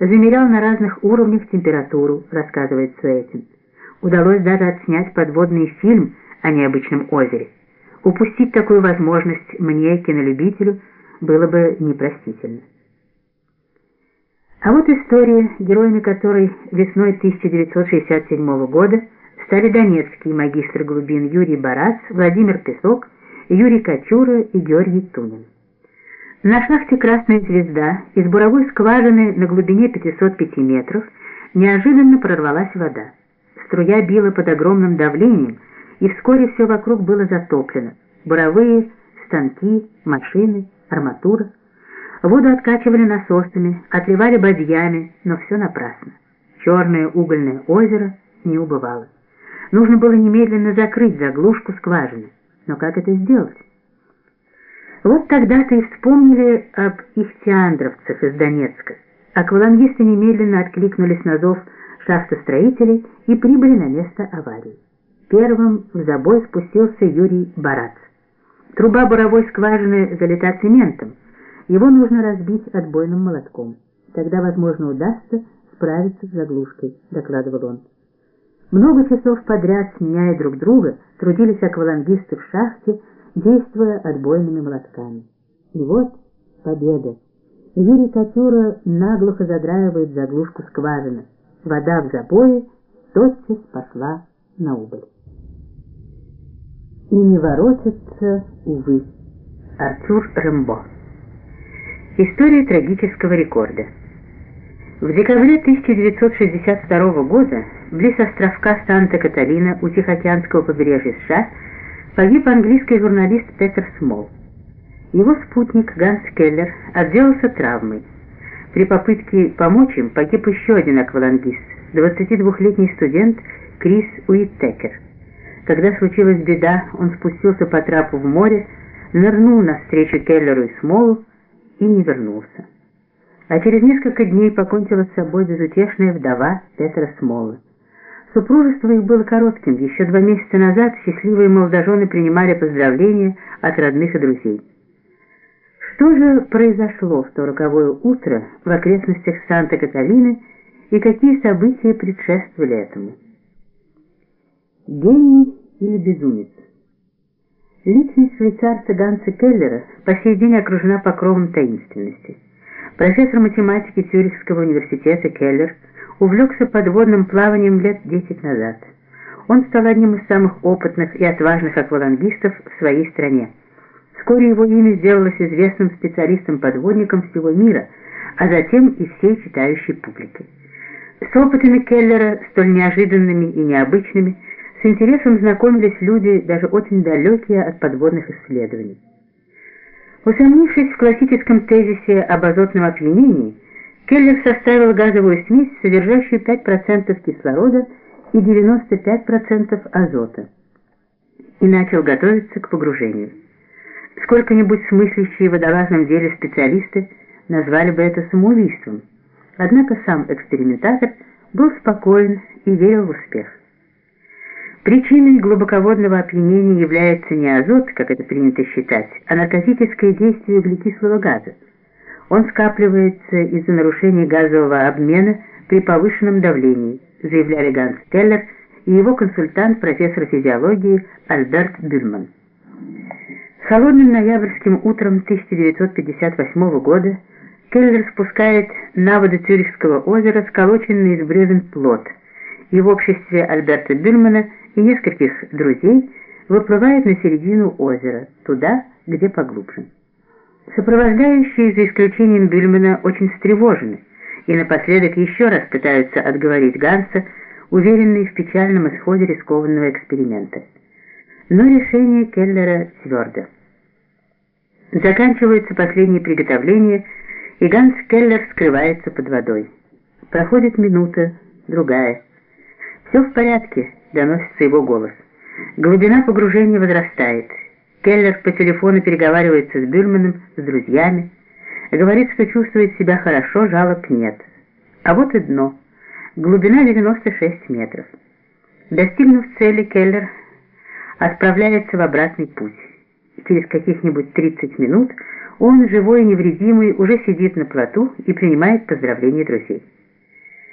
замерял на разных уровнях температуру, рассказывает Суэтин. Удалось даже отснять подводный фильм о необычном озере. Упустить такую возможность мне, кинолюбителю, было бы непростительно. А вот история, героями которой весной 1967 года стали донецкий магистр глубин Юрий Барац, Владимир Песок, Юрий Кочура и Георгий Тунин. На шахте «Красная звезда» из буровой скважины на глубине 505 метров неожиданно прорвалась вода. Струя била под огромным давлением, и вскоре все вокруг было затоплено. Буровые, станки, машины, арматура. Воду откачивали насосами, отливали бадьями, но все напрасно. Черное угольное озеро не убывало. Нужно было немедленно закрыть заглушку скважины. Но как это сделать? Вот тогда-то и вспомнили об ихтиандровцах из Донецка. Аквалангисты немедленно откликнулись на зов шахтостроителей и прибыли на место аварии. Первым в забой спустился Юрий Барац. Труба буровой скважины залита цементом. Его нужно разбить отбойным молотком. Тогда, возможно, удастся справиться с заглушкой, докладывал он. Много часов подряд, сменяя друг друга, трудились аквалангисты в шахте, действуя отбойными молотками. И вот победа. Юрий Катюра наглухо задраивает заглушку скважины. Вода в забое тотчас пошла на убыль. И не воротится, увы. Артур Рэмбо. История трагического рекорда. В декабре 1962 года близ островка Санта-Каталина у Тихоокеанского побережья США погиб английский журналист Петер Смол. Его спутник Ганс Келлер отделался травмой. При попытке помочь им погиб еще один аквалангист, 22-летний студент Крис Уиттекер. Когда случилась беда, он спустился по трапу в море, нырнул навстречу Келлеру и Смолу и не вернулся. А через несколько дней покончила с собой безутешная вдова Петра Смола. Супружество их было коротким. Еще два месяца назад счастливые молодожены принимали поздравления от родных и друзей. Что же произошло в то роковое утро в окрестностях Санта-Каталины и какие события предшествовали этому? Гений или безумец? Личность швейцарца Ганса Келлера по сей день окружена покровом таинственности. Профессор математики Цюрихского университета Келлер – увлекся подводным плаванием лет 10 назад. Он стал одним из самых опытных и отважных аквалангистов в своей стране. Вскоре его имя сделалось известным специалистом-подводником всего мира, а затем и всей читающей публики. С опытами Келлера, столь неожиданными и необычными, с интересом знакомились люди, даже очень далекие от подводных исследований. Усомнившись в классическом тезисе об азотном опьянении, Келлер составил газовую смесь, содержащую 5% кислорода и 95% азота, и начал готовиться к погружению. Сколько-нибудь смыслящие в водолазном деле специалисты назвали бы это самоубийством, однако сам экспериментатор был спокоен и верил в успех. Причиной глубоководного опьянения является не азот, как это принято считать, а наркотическое действие углекислого газа. Он скапливается из-за нарушения газового обмена при повышенном давлении, заявляли Ганс Келлер и его консультант, профессор физиологии Альберт Бюльман. Холодным ноябрьским утром 1958 года Келлер спускает на воды Цюрихского озера сколоченный из бревен плот, и в обществе Альберта Бюльмана и нескольких друзей выплывает на середину озера, туда, где поглубже. Сопровождающие, за исключением Бюльмана, очень встревожены и напоследок еще раз пытаются отговорить Ганса, уверенные в печальном исходе рискованного эксперимента. Но решение Келлера твердо. Заканчиваются последние приготовления, и Ганс Келлер скрывается под водой. Проходит минута, другая. «Все в порядке», — доносится его голос. Глубина погружения возрастает. Келлер по телефону переговаривается с Бюльманом, с друзьями. Говорит, что чувствует себя хорошо, жалоб нет. А вот и дно. Глубина 96 метров. Достигнув цели, Келлер отправляется в обратный путь. Через каких-нибудь 30 минут Он, живой и невредимый, уже сидит на плоту и принимает поздравления друзей.